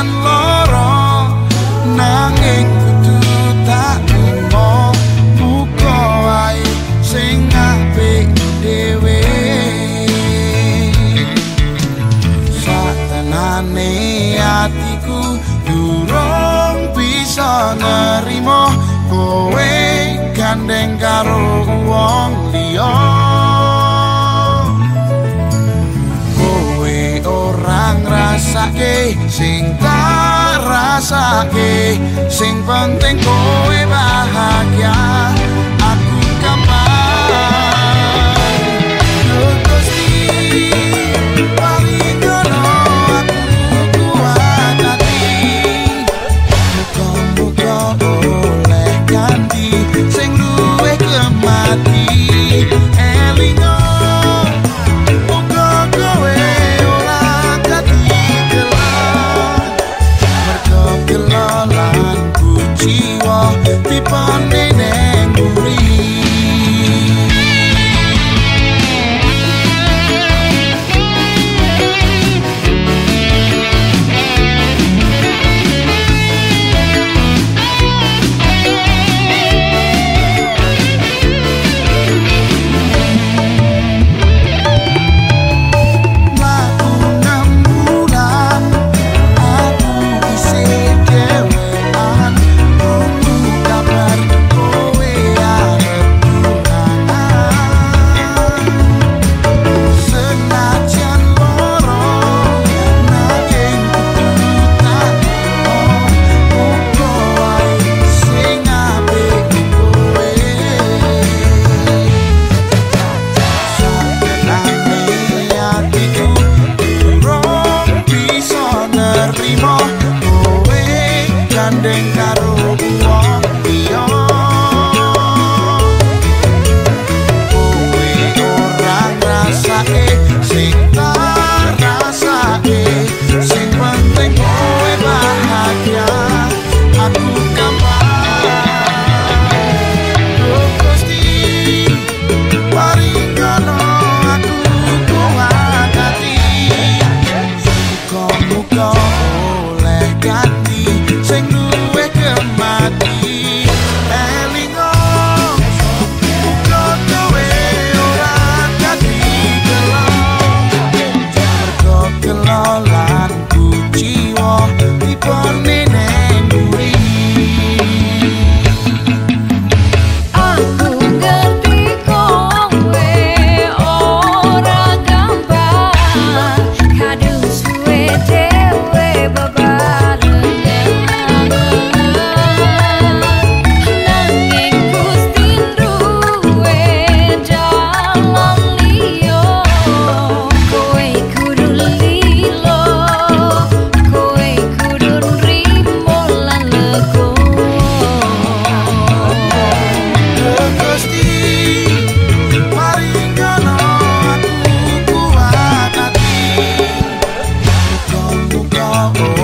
lan loro nanging kudu tak ngomong muka wae sing apik dhewe. Satenane atiku durung bisa nerimo kowe gandeng karo wong liya. Kowe orang rasake sing rasake sing penting kowe bahagia yeah. oh, oh.